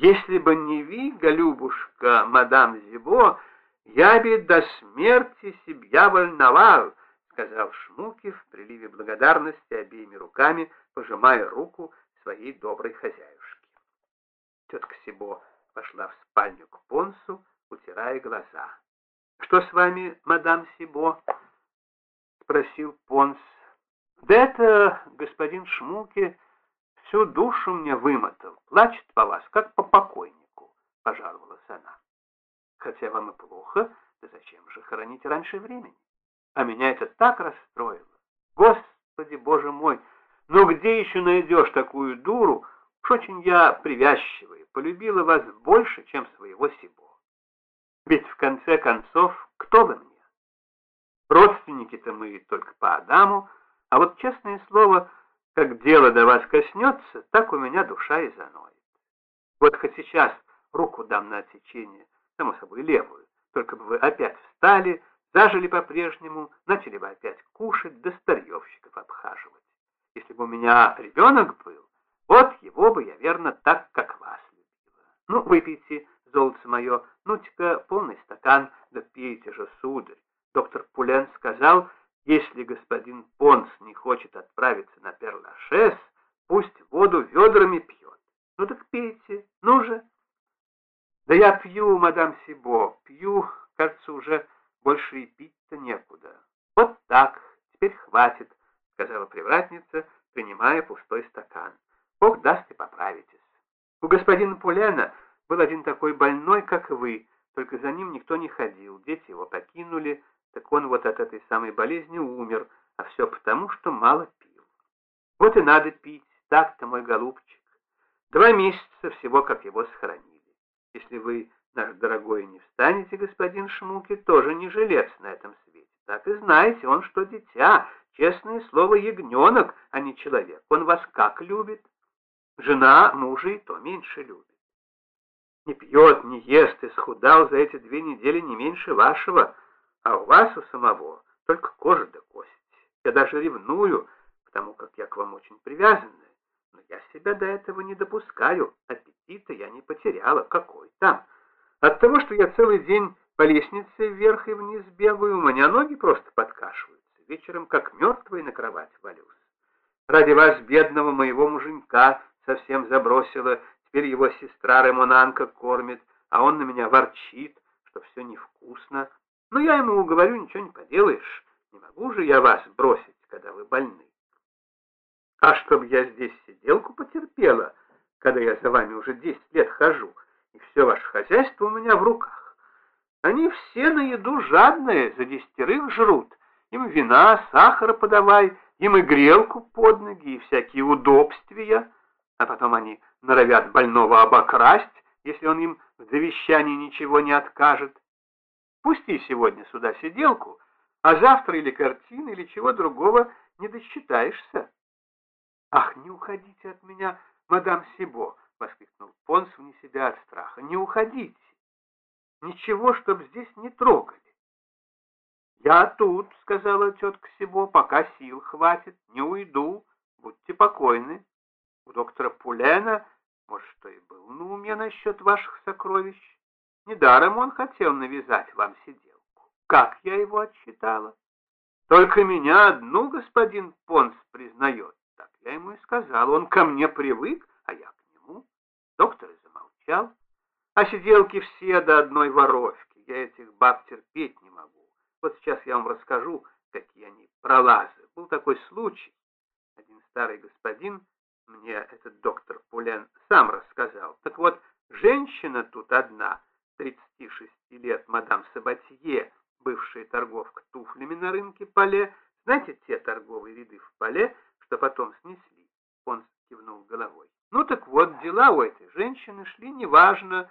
Если бы не вы, голюбушка, мадам Зибо, я бы до смерти себя волновал, сказал Шмуки в приливе благодарности обеими руками, пожимая руку своей доброй хозяюшки. Тетка Сибо пошла в спальню к Понсу, утирая глаза. — Что с вами, мадам Сибо? — спросил Понс. — Да это господин Шмуки всю душу мне вымотал, плачет по вас, как по покойнику, — пожаловалась она. — Хотя вам и плохо, да зачем же хоронить раньше времени? А меня это так расстроило. Господи, боже мой, ну где еще найдешь такую дуру? Уж очень я привязчивый, полюбила вас больше, чем своего Сибо. Ведь в конце концов, кто вы мне? Родственники-то мы только по Адаму, а вот, честное слово, как дело до вас коснется, так у меня душа и заноет. Вот хоть сейчас руку дам на отсечение, само собой левую, только бы вы опять встали, зажили по-прежнему, начали бы опять кушать, да старьевщиков обхаживать. Если бы у меня ребенок был, вот его бы я, верно, так, как вас любила. Ну, выпейте, золото мое, ну-ка, полный стакан, да пейте же, сударь. Доктор Пулен сказал, если господин Понс не хочет отправиться на Перлашес, пусть воду ведрами пьет. Ну так пейте, ну же. Да я пью, мадам Сибо, пью, кажется, уже больше и пить-то некуда. Вот так, теперь хватит, сказала привратница, принимая пустой стакан. Бог даст и поправитесь. У господина Пулена был один такой больной, как вы, только за ним никто не ходил, дети его покинули, так он вот от этой самой болезни умер, а все потому, что мало пил. Вот и надо пить, так-то, мой голубчик. Два месяца всего, как его сохранили. Если вы, наш дорогой, не встанете, господин Шмуки, тоже не жилец на этом свете. Так и знаете, он что дитя, честное слово, ягненок, а не человек. Он вас как любит? Жена мужа и то меньше любит не пьет, не ест, и схудал за эти две недели не меньше вашего, а у вас у самого только кожа да кость. Я даже ревную, потому как я к вам очень привязанная, но я себя до этого не допускаю, аппетита я не потеряла, какой там. От того, что я целый день по лестнице вверх и вниз бегаю, у меня ноги просто подкашиваются, вечером как мертвый на кровать валюсь. Ради вас, бедного моего муженька, совсем забросила Теперь его сестра Ремонанка кормит, а он на меня ворчит, что все невкусно. Но я ему говорю, ничего не поделаешь, не могу же я вас бросить, когда вы больны. А чтоб я здесь сиделку потерпела, когда я за вами уже десять лет хожу, и все ваше хозяйство у меня в руках. Они все на еду жадные, за десятерых жрут. Им вина, сахара подавай, им и грелку под ноги, и всякие удобствия а потом они норовят больного обокрасть, если он им в завещании ничего не откажет. Пусти сегодня сюда сиделку, а завтра или картины, или чего другого не досчитаешься. — Ах, не уходите от меня, мадам Сибо! — воскликнул Понс вне себя от страха. — Не уходите! Ничего, чтоб здесь не трогали. — Я тут, — сказала тетка Сибо, — пока сил хватит, не уйду, будьте покойны. У доктора Пулена, может, что и был на уме насчет ваших сокровищ. Недаром он хотел навязать вам сиделку. Как я его отсчитала? Только меня одну господин Понс признает. Так я ему и сказал. Он ко мне привык, а я к нему. Доктор и замолчал. А сиделки все до одной воровки. Я этих баб терпеть не могу. Вот сейчас я вам расскажу, какие они пролазы. Был такой случай. Один старый господин мне этот доктор Пулен сам рассказал. Так вот, женщина тут одна, 36 лет, мадам Сабатье, бывшая торговка туфлями на рынке Пале. Знаете те торговые ряды в Пале, что потом снесли? Он кивнул головой. Ну так вот, дела у этой женщины шли неважно,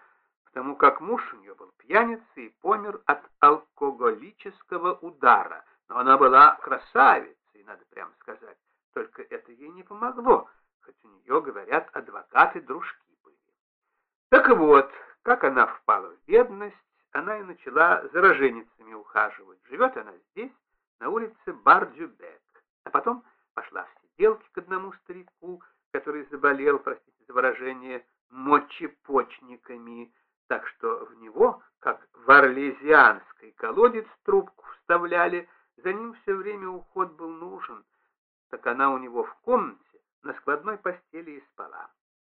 потому как муж у нее был пьяницей и помер от алкоголического удара. Но она была красавицей, надо прямо сказать. Только это ей не помогло хоть у нее, говорят, адвокаты-дружки были. Так вот, как она впала в бедность, она и начала за роженицами ухаживать. Живет она здесь, на улице Бардюбек, а потом пошла в сиделки к одному старику, который заболел, простите за выражение, мочепочниками, так что в него, как в арлезианский колодец, трубку вставляли, за ним все время уход был нужен, так она у него в комнате на складной постели и спала.